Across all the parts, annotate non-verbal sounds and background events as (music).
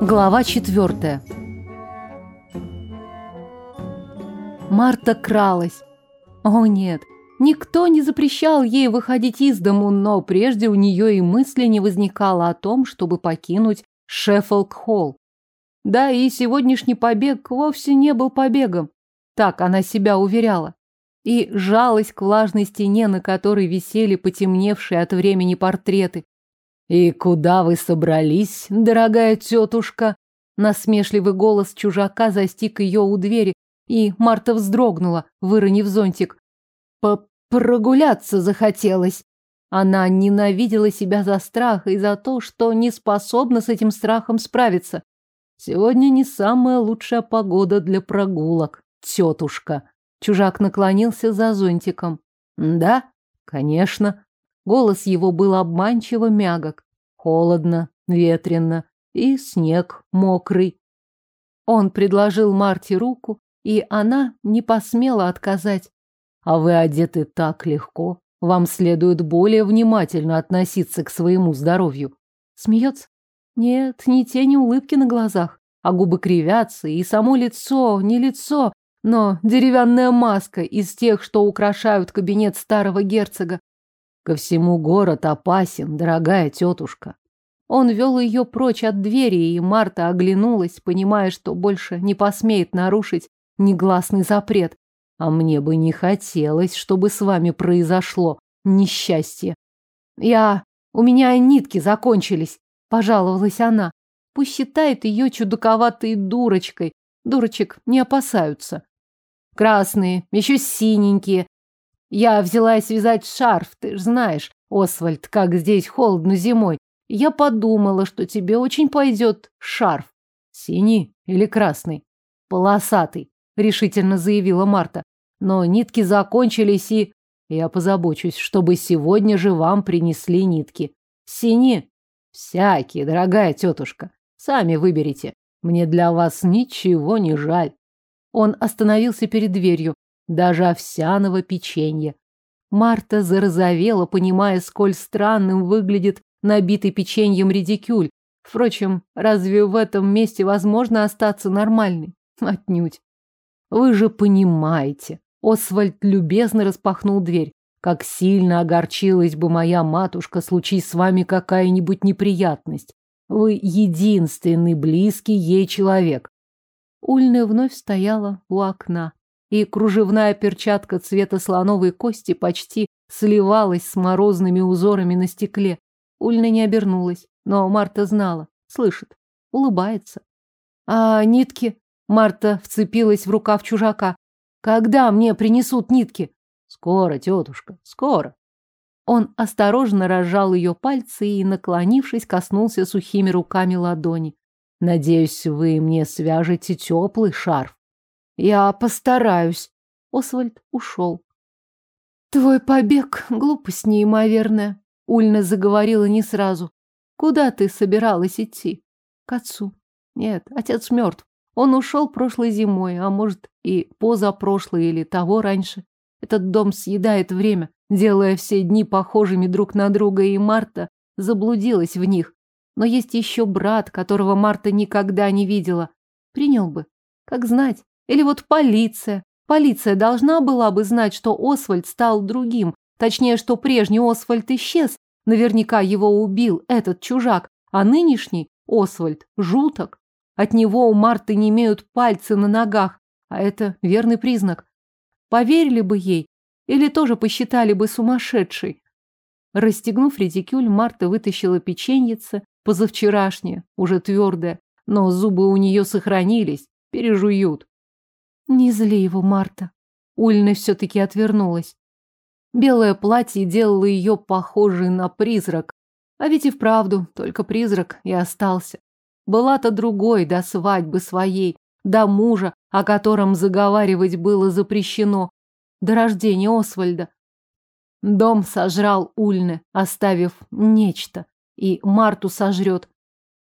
Глава четвертая. Марта кралась. О нет, никто не запрещал ей выходить из дому, но прежде у нее и мысли не возникало о том, чтобы покинуть Шеффолк-холл. Да, и сегодняшний побег вовсе не был побегом. Так она себя уверяла. И жалость к влажной стене, на которой висели потемневшие от времени портреты. «И куда вы собрались, дорогая тетушка?» Насмешливый голос чужака застиг ее у двери, и Марта вздрогнула, выронив зонтик. «Прогуляться захотелось». Она ненавидела себя за страх и за то, что не способна с этим страхом справиться. Сегодня не самая лучшая погода для прогулок, тетушка. Чужак наклонился за зонтиком. Да, конечно. Голос его был обманчиво мягок. Холодно, ветрено и снег мокрый. Он предложил Марте руку, и она не посмела отказать. А вы одеты так легко. Вам следует более внимательно относиться к своему здоровью. Смеется? Нет, ни тени улыбки на глазах, а губы кривятся, и само лицо, не лицо, но деревянная маска из тех, что украшают кабинет старого герцога. Ко всему город опасен, дорогая тетушка. Он вел ее прочь от двери, и Марта оглянулась, понимая, что больше не посмеет нарушить негласный запрет. А мне бы не хотелось, чтобы с вами произошло несчастье. Я... У меня нитки закончились. Пожаловалась она. Пусть считает ее чудаковатой дурочкой. Дурочек не опасаются. Красные, еще синенькие. Я взялась связать шарф, ты ж знаешь, Освальд, как здесь холодно зимой. Я подумала, что тебе очень пойдет шарф. Синий или красный? Полосатый, решительно заявила Марта. Но нитки закончились, и... Я позабочусь, чтобы сегодня же вам принесли нитки. Синие Всякие, дорогая тетушка. Сами выберите. Мне для вас ничего не жаль. Он остановился перед дверью. Даже овсяного печенья. Марта зарозовела, понимая, сколь странным выглядит набитый печеньем редикюль. Впрочем, разве в этом месте возможно остаться нормальной? (laughs) Отнюдь. Вы же понимаете. Освальд любезно распахнул дверь. Как сильно огорчилась бы моя матушка, случись с вами какая-нибудь неприятность. Вы единственный близкий ей человек. Ульна вновь стояла у окна, и кружевная перчатка цвета слоновой кости почти сливалась с морозными узорами на стекле. Ульна не обернулась, но Марта знала, слышит, улыбается. А нитки? Марта вцепилась в рукав чужака. Когда мне принесут нитки? Скоро, тетушка, скоро. Он осторожно разжал ее пальцы и, наклонившись, коснулся сухими руками ладони. Надеюсь, вы мне свяжете теплый шарф. Я постараюсь. Освальд ушел. Твой побег — глупость неимоверная. Ульна заговорила не сразу. Куда ты собиралась идти? К отцу. Нет, отец мертв. Он ушел прошлой зимой, а может и позапрошлой или того раньше. Этот дом съедает время, делая все дни похожими друг на друга, и Марта заблудилась в них. Но есть еще брат, которого Марта никогда не видела. Принял бы. Как знать. Или вот полиция. Полиция должна была бы знать, что Освальд стал другим. Точнее, что прежний Освальд исчез. Наверняка его убил этот чужак. А нынешний Освальд жуток. От него у Марты не имеют пальцы на ногах. А это верный признак. Поверили бы ей или тоже посчитали бы сумасшедшей. Расстегнув редикюль, Марта вытащила печеньице, позавчерашнее, уже твердое, но зубы у нее сохранились, пережуют. Не зли его, Марта. Ульна все-таки отвернулась. Белое платье делало ее похожей на призрак. А ведь и вправду, только призрак и остался. Была-то другой до свадьбы своей, до мужа, о котором заговаривать было запрещено, до рождения Освальда. Дом сожрал Ульне, оставив нечто, и Марту сожрет.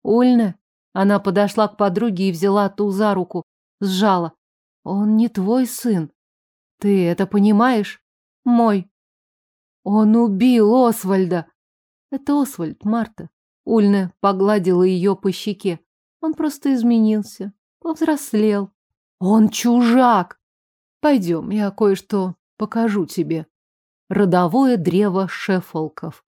Ульне? Она подошла к подруге и взяла ту за руку, сжала. Он не твой сын. Ты это понимаешь? Мой. Он убил Освальда. Это Освальд, Марта. Ульне погладила ее по щеке. Он просто изменился, повзрослел. Он чужак. Пойдем, я кое-что покажу тебе. Родовое древо шефолков.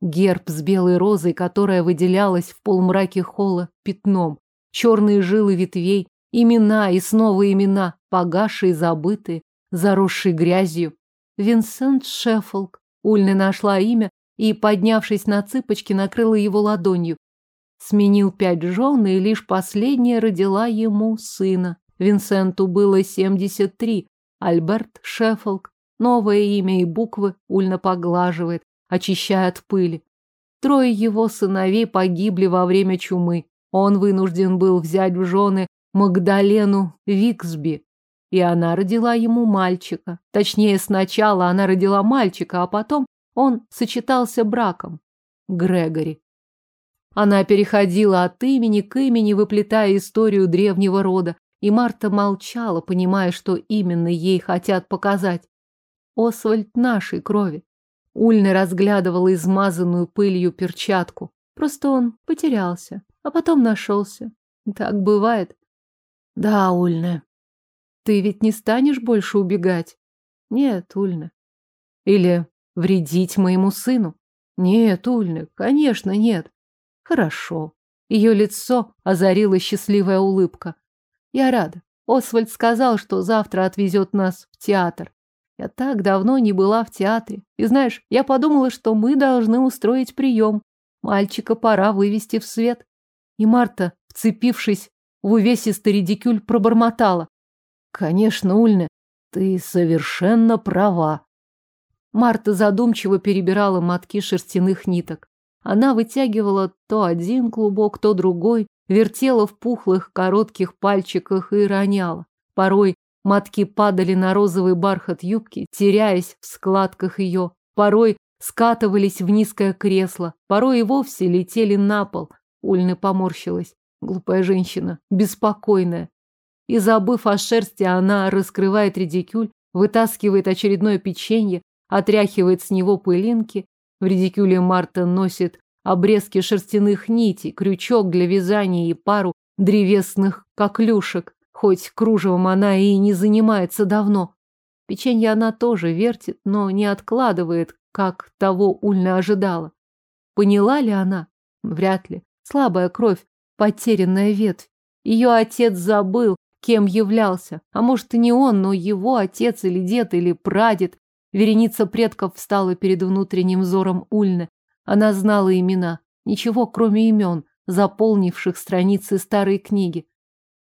Герб с белой розой, которая выделялась в полумраке холла пятном. Черные жилы ветвей, имена и снова имена, погасшие, забытые, заросшие грязью. Винсент Шеффолк. Ульна нашла имя и, поднявшись на цыпочки, накрыла его ладонью. Сменил пять жен, и лишь последняя родила ему сына. Винсенту было семьдесят три. Альберт Шеффолк. Новое имя и буквы Ульна поглаживает, очищая от пыли. Трое его сыновей погибли во время чумы. Он вынужден был взять в жены Магдалену Виксби, и она родила ему мальчика. Точнее, сначала она родила мальчика, а потом он сочетался браком. Грегори. Она переходила от имени к имени, выплетая историю древнего рода, и Марта молчала, понимая, что именно ей хотят показать. Освальд нашей крови. Ульна разглядывала измазанную пылью перчатку. Просто он потерялся, а потом нашелся. Так бывает. Да, Ульна. Ты ведь не станешь больше убегать? Нет, Ульна. Или вредить моему сыну? Нет, Ульна, конечно, нет. Хорошо. Ее лицо озарила счастливая улыбка. Я рада. Освальд сказал, что завтра отвезет нас в театр. Я так давно не была в театре. И знаешь, я подумала, что мы должны устроить прием. Мальчика пора вывести в свет. И Марта, вцепившись в увесистый редикюль, пробормотала. Конечно, Ульна, ты совершенно права. Марта задумчиво перебирала мотки шерстяных ниток. Она вытягивала то один клубок, то другой, вертела в пухлых коротких пальчиках и роняла. Порой Матки падали на розовый бархат юбки, теряясь в складках ее. Порой скатывались в низкое кресло, порой и вовсе летели на пол. Ульна поморщилась. Глупая женщина, беспокойная. И забыв о шерсти, она раскрывает редикюль, вытаскивает очередное печенье, отряхивает с него пылинки. В редикюле Марта носит обрезки шерстяных нитей, крючок для вязания и пару древесных коклюшек. Хоть кружевом она и не занимается давно. Печенье она тоже вертит, но не откладывает, как того Ульна ожидала. Поняла ли она? Вряд ли. Слабая кровь, потерянная ветвь. Ее отец забыл, кем являлся. А может, и не он, но его отец или дед, или прадед. Вереница предков встала перед внутренним взором Ульны. Она знала имена. Ничего, кроме имен, заполнивших страницы старой книги.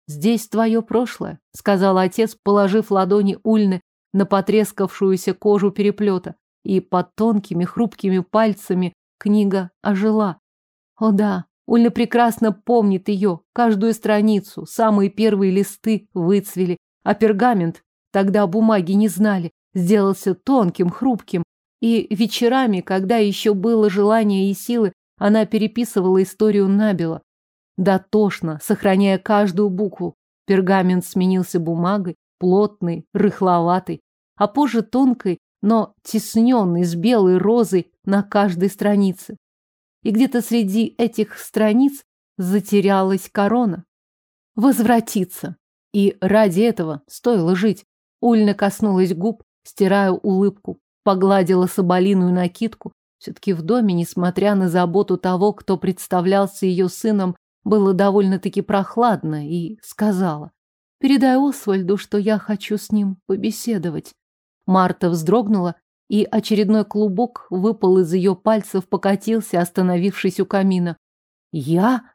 «Здесь твое прошлое», — сказал отец, положив ладони Ульны на потрескавшуюся кожу переплета, и под тонкими хрупкими пальцами книга ожила. О да, Ульна прекрасно помнит ее, каждую страницу, самые первые листы выцвели, а пергамент, тогда бумаги не знали, сделался тонким, хрупким, и вечерами, когда еще было желание и силы, она переписывала историю набело, Дотошно, сохраняя каждую букву. Пергамент сменился бумагой, плотной, рыхловатой, а позже тонкой, но тесненной с белой розой на каждой странице. И где-то среди этих страниц затерялась корона. Возвратиться. И ради этого стоило жить. Ульна коснулась губ, стирая улыбку, погладила соболиную накидку. Все-таки в доме, несмотря на заботу того, кто представлялся ее сыном, было довольно-таки прохладно и сказала. «Передай Освальду, что я хочу с ним побеседовать». Марта вздрогнула, и очередной клубок выпал из ее пальцев, покатился, остановившись у камина. «Я?»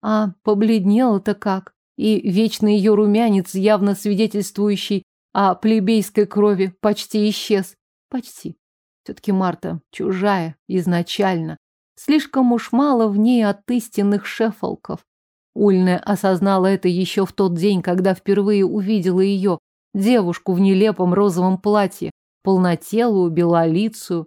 А побледнела-то как, и вечный ее румянец, явно свидетельствующий о плебейской крови, почти исчез. Почти. Все-таки Марта чужая изначально. Слишком уж мало в ней от истинных шефолков. Ульна осознала это еще в тот день, когда впервые увидела ее, девушку в нелепом розовом платье, полнотелую, белолицую.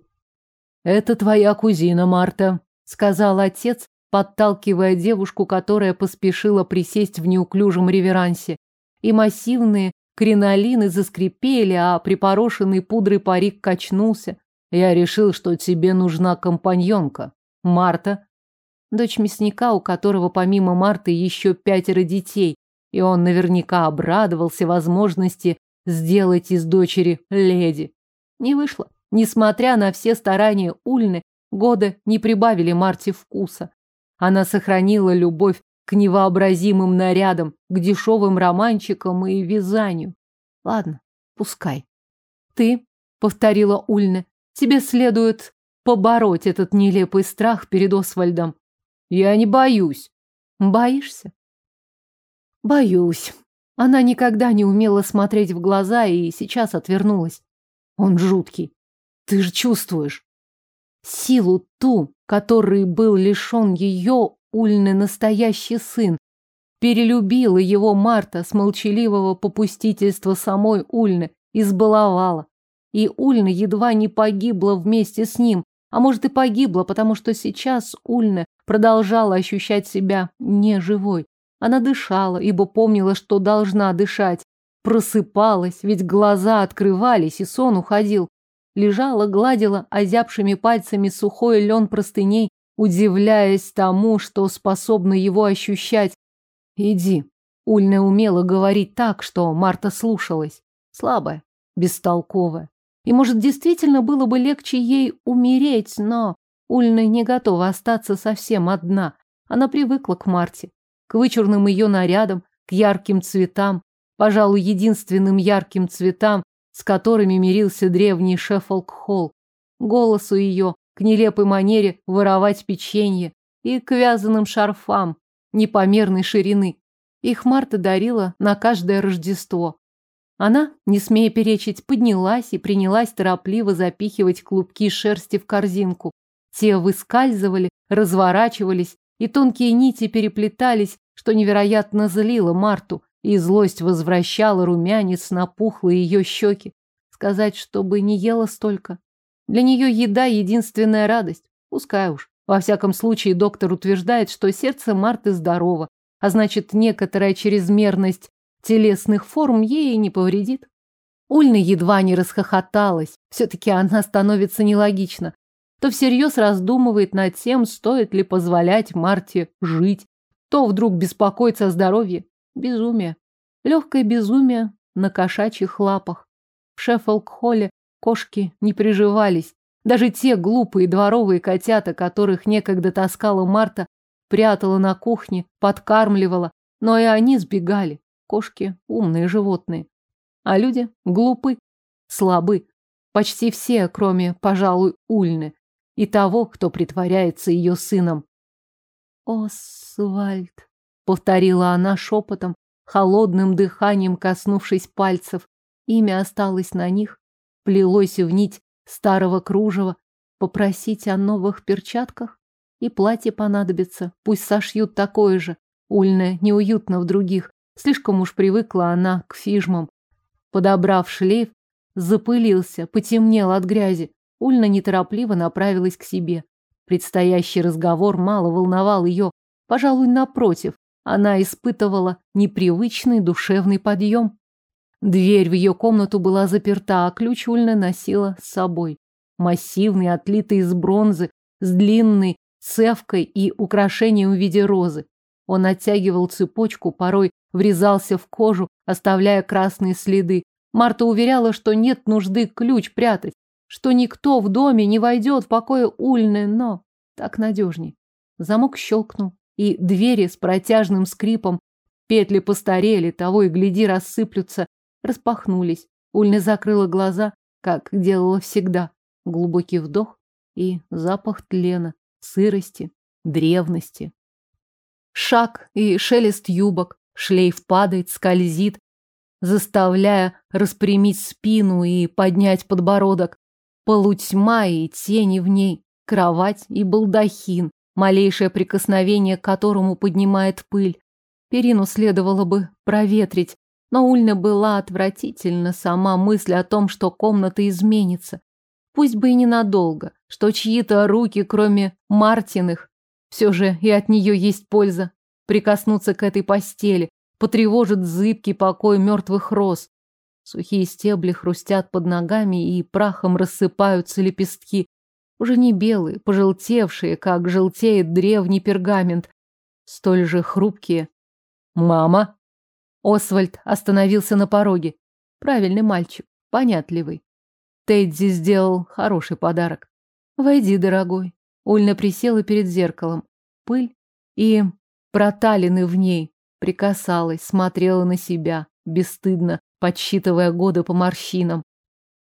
«Это твоя кузина Марта», — сказал отец, подталкивая девушку, которая поспешила присесть в неуклюжем реверансе. И массивные кринолины заскрипели, а припорошенный пудрой парик качнулся. «Я решил, что тебе нужна компаньонка». Марта. Дочь мясника, у которого помимо Марты еще пятеро детей, и он наверняка обрадовался возможности сделать из дочери леди. Не вышло. Несмотря на все старания Ульны, годы не прибавили Марте вкуса. Она сохранила любовь к невообразимым нарядам, к дешевым романчикам и вязанию. Ладно, пускай. Ты, повторила Ульна, тебе следует побороть этот нелепый страх перед Освальдом. Я не боюсь. Боишься? Боюсь. Она никогда не умела смотреть в глаза и сейчас отвернулась. Он жуткий. Ты же чувствуешь. Силу ту, которой был лишен ее Ульны настоящий сын. Перелюбила его Марта с молчаливого попустительства самой Ульны, избаловала. И Ульна едва не погибла вместе с ним, а может и погибла, потому что сейчас Ульна продолжала ощущать себя неживой. Она дышала, ибо помнила, что должна дышать. Просыпалась, ведь глаза открывались, и сон уходил. Лежала, гладила озябшими пальцами сухой лен простыней, удивляясь тому, что способна его ощущать. «Иди». Ульна умела говорить так, что Марта слушалась. Слабая, бестолковая. И, может, действительно было бы легче ей умереть, но Ульна не готова остаться совсем одна. Она привыкла к Марте, к вычурным ее нарядам, к ярким цветам, пожалуй, единственным ярким цветам, с которыми мирился древний Шеффолк-Холл, голосу ее, к нелепой манере воровать печенье и к вязаным шарфам непомерной ширины. Их Марта дарила на каждое Рождество. Она, не смея перечить, поднялась и принялась торопливо запихивать клубки шерсти в корзинку. Те выскальзывали, разворачивались, и тонкие нити переплетались, что невероятно злило Марту, и злость возвращала румянец на пухлые ее щеки. Сказать, чтобы не ела столько, для нее еда – единственная радость. Пускай уж. Во всяком случае, доктор утверждает, что сердце Марты здорово, а значит, некоторая чрезмерность телесных форм ей не повредит. Ульна едва не расхохоталась. Все-таки она становится нелогична. То всерьез раздумывает над тем, стоит ли позволять Марте жить, то вдруг беспокоится о здоровье. Безумие. Легкое безумие на кошачьих лапах. В Шеффолк-холле Кошки не приживались. Даже те глупые дворовые котята, которых некогда таскала Марта, прятала на кухне, подкармливала, но и они сбегали. Кошки – умные животные. А люди – глупы, слабы. Почти все, кроме, пожалуй, Ульны и того, кто притворяется ее сыном. «Освальд», — повторила она шепотом, холодным дыханием коснувшись пальцев. Имя осталось на них, плелось в нить старого кружева, попросить о новых перчатках? И платье понадобится, пусть сошьют такое же. Ульная неуютно в других, слишком уж привыкла она к фижмам. Подобрав шлейф, запылился, потемнел от грязи. Ульна неторопливо направилась к себе. Предстоящий разговор мало волновал ее, пожалуй, напротив, она испытывала непривычный душевный подъем. Дверь в ее комнату была заперта, а ключ Ульна носила с собой. Массивный, отлитый из бронзы, с длинной цевкой и украшением в виде розы. Он оттягивал цепочку, порой врезался в кожу, оставляя красные следы. Марта уверяла, что нет нужды ключ прятать, что никто в доме не войдет в покое Ульны, но так надежней. Замок щелкнул, и двери с протяжным скрипом, петли постарели, того и гляди рассыплются, распахнулись. Ульна закрыла глаза, как делала всегда. Глубокий вдох и запах тлена, сырости, древности. Шаг и шелест юбок, шлейф падает, скользит, заставляя распрямить спину и поднять подбородок. Полутьма и тени в ней, кровать и балдахин, малейшее прикосновение к которому поднимает пыль. Перину следовало бы проветрить, но Ульна была отвратительна сама мысль о том, что комната изменится. Пусть бы и ненадолго, что чьи-то руки, кроме Мартиных, все же и от нее есть польза. Прикоснуться к этой постели, потревожит зыбкий покой мертвых роз. Сухие стебли хрустят под ногами и прахом рассыпаются лепестки. Уже не белые, пожелтевшие, как желтеет древний пергамент. Столь же хрупкие. «Мама!» Освальд остановился на пороге. Правильный мальчик, понятливый. Тедди сделал хороший подарок. «Войди, дорогой». Ульна присела перед зеркалом. Пыль и проталины в ней. Прикасалась, смотрела на себя, бесстыдно, подсчитывая годы по морщинам.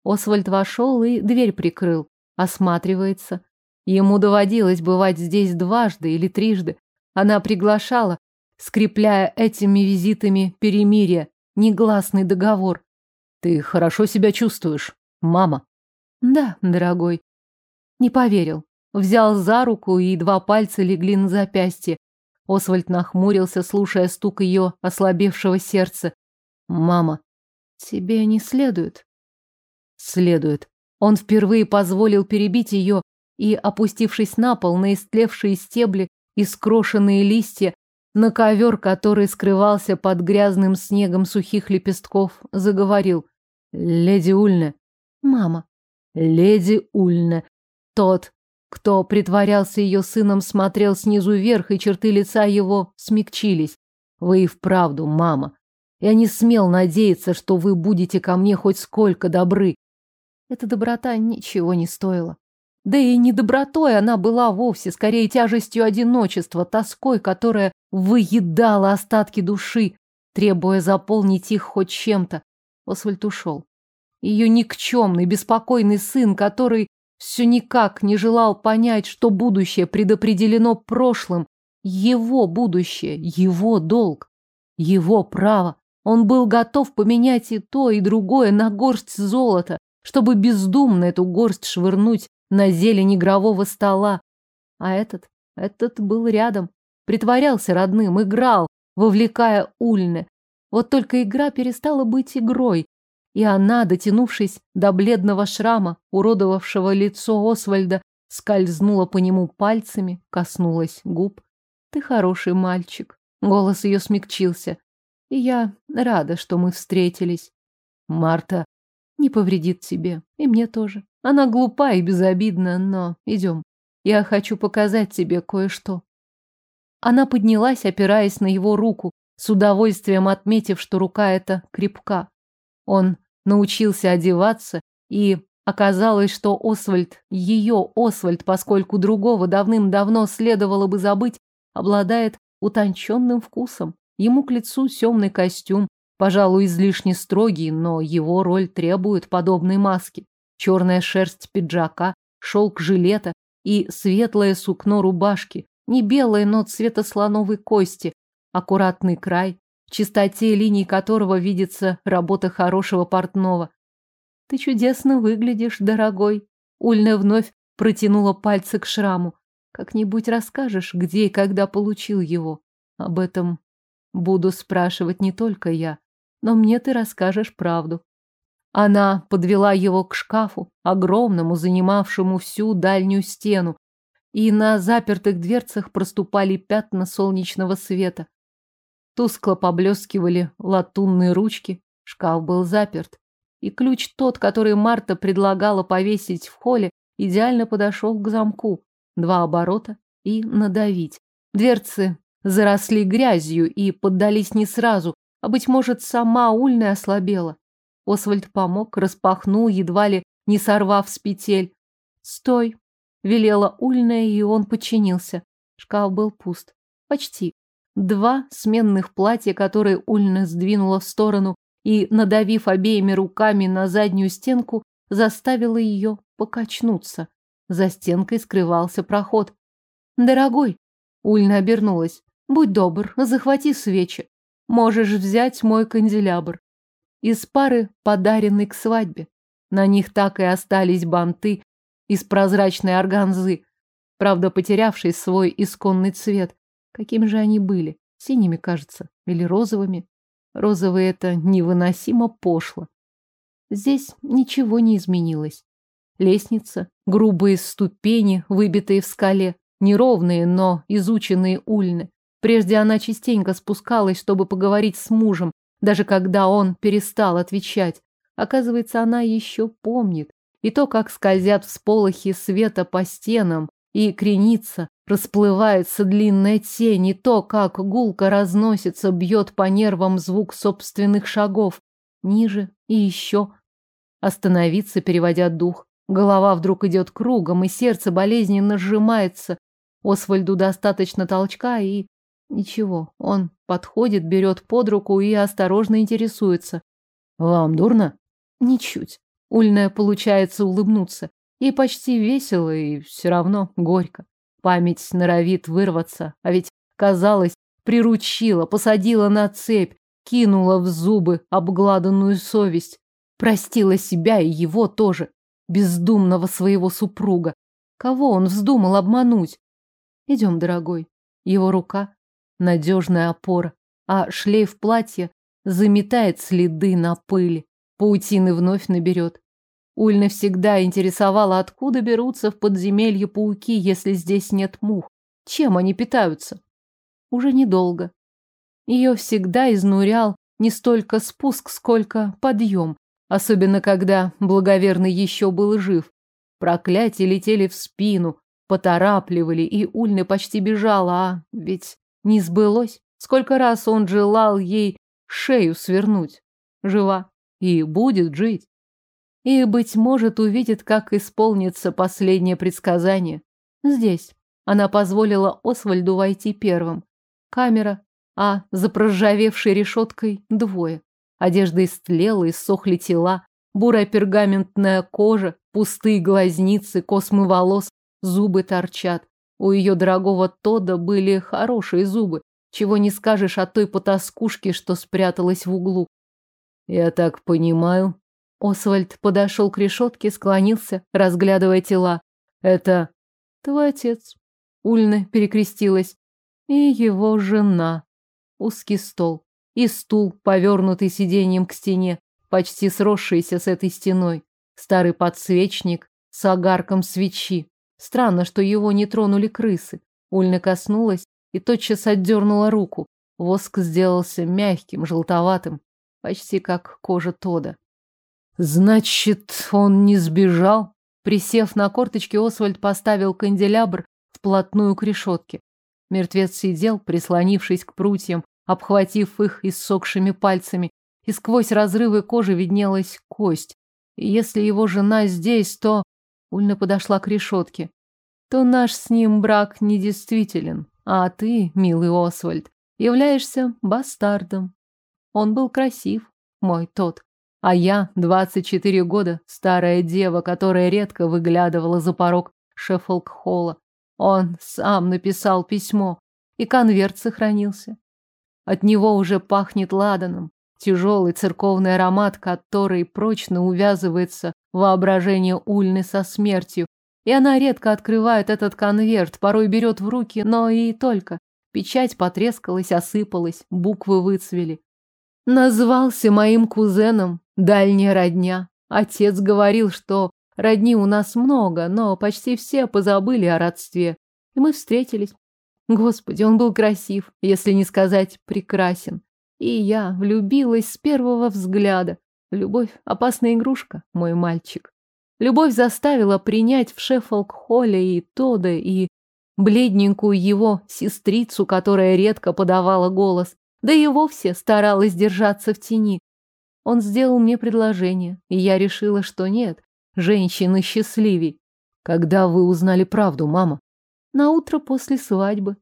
Освальд вошел и дверь прикрыл. Осматривается. Ему доводилось бывать здесь дважды или трижды. Она приглашала, скрепляя этими визитами перемирие, негласный договор. Ты хорошо себя чувствуешь, мама? Да, дорогой. Не поверил. Взял за руку, и два пальца легли на запястье. Освальд нахмурился, слушая стук ее ослабевшего сердца. Мама, тебе не следует. Следует. Он впервые позволил перебить ее и, опустившись на пол, на истлевшие стебли и скрошенные листья, на ковер, который скрывался под грязным снегом сухих лепестков, заговорил. «Леди Ульне». «Мама». «Леди Ульне». Тот, кто притворялся ее сыном, смотрел снизу вверх, и черты лица его смягчились. «Вы и вправду, мама. Я не смел надеяться, что вы будете ко мне хоть сколько добры». Эта доброта ничего не стоила. Да и не добротой она была вовсе, скорее тяжестью одиночества, тоской, которая выедала остатки души, требуя заполнить их хоть чем-то. Освальд ушел. Ее никчемный, беспокойный сын, который все никак не желал понять, что будущее предопределено прошлым, его будущее, его долг, его право. Он был готов поменять и то, и другое на горсть золота, чтобы бездумно эту горсть швырнуть на зелень игрового стола. А этот, этот был рядом, притворялся родным, играл, вовлекая Ульне. Вот только игра перестала быть игрой, и она, дотянувшись до бледного шрама, уродовавшего лицо Освальда, скользнула по нему пальцами, коснулась губ. «Ты хороший мальчик», — голос ее смягчился. «И я рада, что мы встретились. Марта не повредит тебе, и мне тоже. Она глупа и безобидна, но идем. Я хочу показать тебе кое-что. Она поднялась, опираясь на его руку, с удовольствием отметив, что рука эта крепка. Он научился одеваться, и оказалось, что Освальд, ее Освальд, поскольку другого давным-давно следовало бы забыть, обладает утонченным вкусом. Ему к лицу темный костюм, пожалуй, излишне строгий, но его роль требует подобной маски черная шерсть пиджака, шелк жилета и светлое сукно рубашки, не белое, но цвета слоновой кости, аккуратный край, в чистоте линий которого видится работа хорошего портного. Ты чудесно выглядишь, дорогой. Ульна вновь протянула пальцы к шраму. Как-нибудь расскажешь, где и когда получил его. Об этом буду спрашивать не только я, но мне ты расскажешь правду. Она подвела его к шкафу, огромному, занимавшему всю дальнюю стену, и на запертых дверцах проступали пятна солнечного света. Тускло поблескивали латунные ручки, шкаф был заперт, и ключ тот, который Марта предлагала повесить в холле, идеально подошел к замку. Два оборота и надавить. Дверцы заросли грязью и поддались не сразу, а, быть может, сама Ульна ослабела. Освальд помог, распахнул, едва ли не сорвав с петель. «Стой!» — велела Ульная, и он подчинился. Шкаф был пуст. Почти. Два сменных платья, которые Ульна сдвинула в сторону и, надавив обеими руками на заднюю стенку, заставила ее покачнуться. За стенкой скрывался проход. «Дорогой!» — Ульна обернулась. «Будь добр, захвати свечи. Можешь взять мой канделябр из пары, подаренной к свадьбе. На них так и остались банты из прозрачной органзы, правда, потерявший свой исконный цвет. Каким же они были? Синими, кажется, или розовыми? Розовые это невыносимо пошло. Здесь ничего не изменилось. Лестница, грубые ступени, выбитые в скале, неровные, но изученные ульны. Прежде она частенько спускалась, чтобы поговорить с мужем, даже когда он перестал отвечать. Оказывается, она еще помнит и то, как скользят всполохи света по стенам и кренится, расплывается длинная тень, и то, как гулко разносится, бьет по нервам звук собственных шагов. Ниже и еще. Остановиться, переводя дух. Голова вдруг идет кругом, и сердце болезненно сжимается. Освальду достаточно толчка, и... Ничего, он подходит, берет под руку и осторожно интересуется. «Вам дурно?» «Ничуть». Ульная получается улыбнуться. Ей почти весело и все равно горько. Память норовит вырваться, а ведь, казалось, приручила, посадила на цепь, кинула в зубы обгладанную совесть. Простила себя и его тоже, бездумного своего супруга. Кого он вздумал обмануть? Идем, дорогой. Его рука — надежная опора, а шлейф платья заметает следы на пыли. Паутины вновь наберет. Ульна всегда интересовала, откуда берутся в подземелье пауки, если здесь нет мух. Чем они питаются? Уже недолго. Ее всегда изнурял не столько спуск, сколько подъем. Особенно, когда благоверный еще был жив. Проклятия летели в спину, поторапливали, и Ульна почти бежала, а ведь не сбылось. Сколько раз он желал ей шею свернуть. Жива и будет жить. И, быть может, увидит, как исполнится последнее предсказание. Здесь. Она позволила Освальду войти первым. Камера, а за проржавевшей решеткой двое. Одежда истлела, иссохли тела, бурая пергаментная кожа, пустые глазницы, космы волос, зубы торчат. У ее дорогого Тода были хорошие зубы, чего не скажешь о той потаскушке, что спряталась в углу. Я так понимаю, Освальд подошел к решетке, склонился, разглядывая тела. Это твой отец. Ульна перекрестилась. И его жена. Узкий стол. И стул, повернутый сиденьем к стене, почти сросшийся с этой стеной. Старый подсвечник с огарком свечи. Странно, что его не тронули крысы. Ульна коснулась и тотчас отдернула руку. Воск сделался мягким, желтоватым, почти как кожа Тода. Значит, он не сбежал? Присев на корточки, Освальд поставил канделябр вплотную к решетке. Мертвец сидел, прислонившись к прутьям, обхватив их иссохшими пальцами, и сквозь разрывы кожи виднелась кость. И если его жена здесь, то... Ульна подошла к решетке. То наш с ним брак недействителен, а ты, милый Освальд, являешься бастардом. Он был красив, мой тот. А я, 24 года, старая дева, которая редко выглядывала за порог Шеффолк-холла. Он сам написал письмо, и конверт сохранился. От него уже пахнет ладаном, тяжелый церковный аромат, который прочно увязывается воображение Ульны со смертью. И она редко открывает этот конверт, порой берет в руки, но и только. Печать потрескалась, осыпалась, буквы выцвели. Назвался моим кузеном, дальняя родня. Отец говорил, что родни у нас много, но почти все позабыли о родстве. И мы встретились. Господи, он был красив, если не сказать прекрасен. И я влюбилась с первого взгляда. Любовь – опасная игрушка, мой мальчик. Любовь заставила принять в Шеффолк-холле и Тода, и бледненькую его сестрицу, которая редко подавала голос да и вовсе старалась держаться в тени. Он сделал мне предложение, и я решила, что нет, женщины счастливей. Когда вы узнали правду, мама? На утро после свадьбы.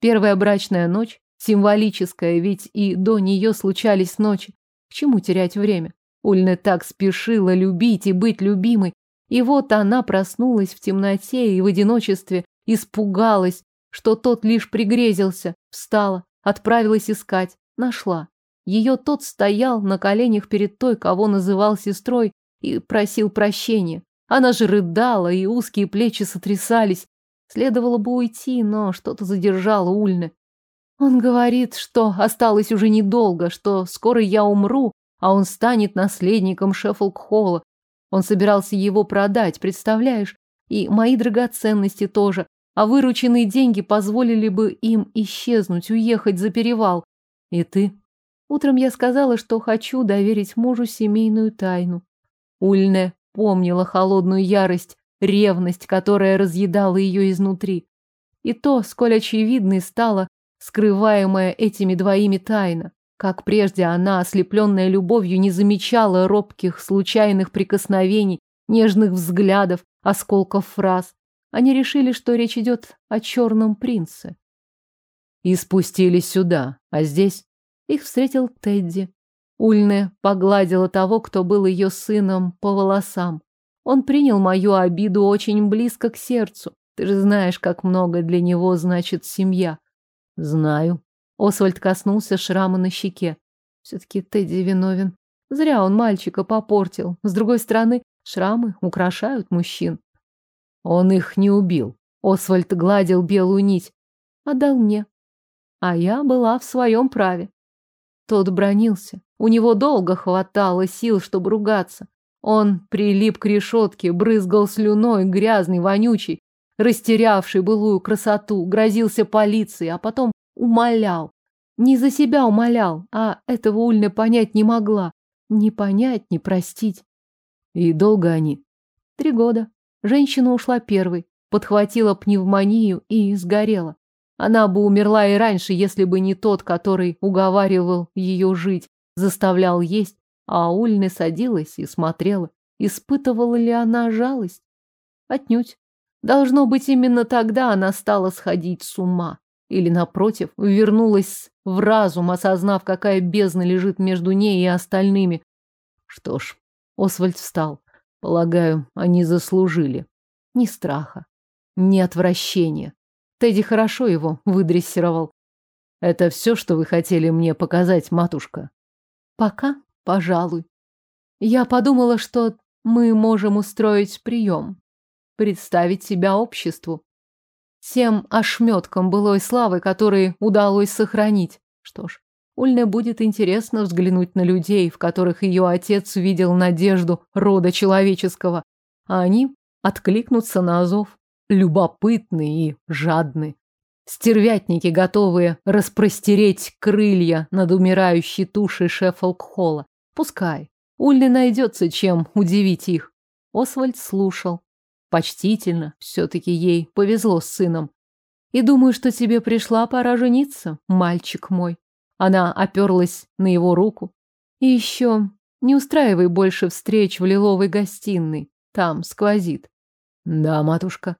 Первая брачная ночь, символическая, ведь и до нее случались ночи. К чему терять время? Ульна так спешила любить и быть любимой, и вот она проснулась в темноте и в одиночестве, испугалась, что тот лишь пригрезился, встала, Отправилась искать. Нашла. Ее тот стоял на коленях перед той, кого называл сестрой, и просил прощения. Она же рыдала, и узкие плечи сотрясались. Следовало бы уйти, но что-то задержало Ульны. Он говорит, что осталось уже недолго, что скоро я умру, а он станет наследником Шеффолк-Холла. Он собирался его продать, представляешь? И мои драгоценности тоже а вырученные деньги позволили бы им исчезнуть, уехать за перевал. И ты? Утром я сказала, что хочу доверить мужу семейную тайну. Ульне помнила холодную ярость, ревность, которая разъедала ее изнутри. И то, сколь очевидной стала скрываемая этими двоими тайна. Как прежде она, ослепленная любовью, не замечала робких, случайных прикосновений, нежных взглядов, осколков фраз. Они решили, что речь идет о черном принце. И спустились сюда, а здесь их встретил Тедди. Ульне погладила того, кто был ее сыном, по волосам. Он принял мою обиду очень близко к сердцу. Ты же знаешь, как много для него значит семья. Знаю. Освальд коснулся шрама на щеке. Все-таки Тедди виновен. Зря он мальчика попортил. С другой стороны, шрамы украшают мужчин. Он их не убил. Освальд гладил белую нить. Отдал мне. А я была в своем праве. Тот бронился. У него долго хватало сил, чтобы ругаться. Он прилип к решетке, брызгал слюной, грязный, вонючий, растерявший былую красоту, грозился полиции, а потом умолял. Не за себя умолял, а этого Ульна понять не могла. Не понять, не простить. И долго они? Три года. Женщина ушла первой, подхватила пневмонию и сгорела. Она бы умерла и раньше, если бы не тот, который уговаривал ее жить, заставлял есть, а Ульна садилась и смотрела. Испытывала ли она жалость? Отнюдь. Должно быть, именно тогда она стала сходить с ума. Или, напротив, вернулась в разум, осознав, какая бездна лежит между ней и остальными. Что ж, Освальд встал. Полагаю, они заслужили. Ни страха, ни отвращения. Тедди хорошо его выдрессировал. Это все, что вы хотели мне показать, матушка? Пока, пожалуй. Я подумала, что мы можем устроить прием. Представить себя обществу тем ошметкам былой славы, которые удалось сохранить. Что ж, Ульне будет интересно взглянуть на людей, в которых ее отец видел надежду рода человеческого, а они откликнутся на зов, любопытные и жадные. Стервятники, готовые распростереть крылья над умирающей тушей Шеффолк-Холла. Пускай. Ульне найдется, чем удивить их. Освальд слушал, Почтительно, все-таки ей повезло с сыном. И думаю, что тебе пришла пора жениться, мальчик мой. Она оперлась на его руку. И еще не устраивай больше встреч в лиловой гостиной. Там сквозит. Да, матушка.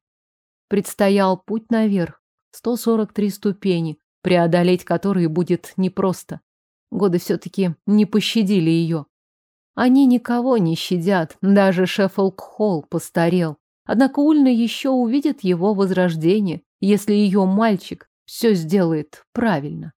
Предстоял путь наверх. 143 ступени, преодолеть которые будет непросто. Годы все-таки не пощадили ее. Они никого не щадят, даже Шеффолк Холл постарел. Однако Ульна еще увидит его возрождение, если ее мальчик все сделает правильно.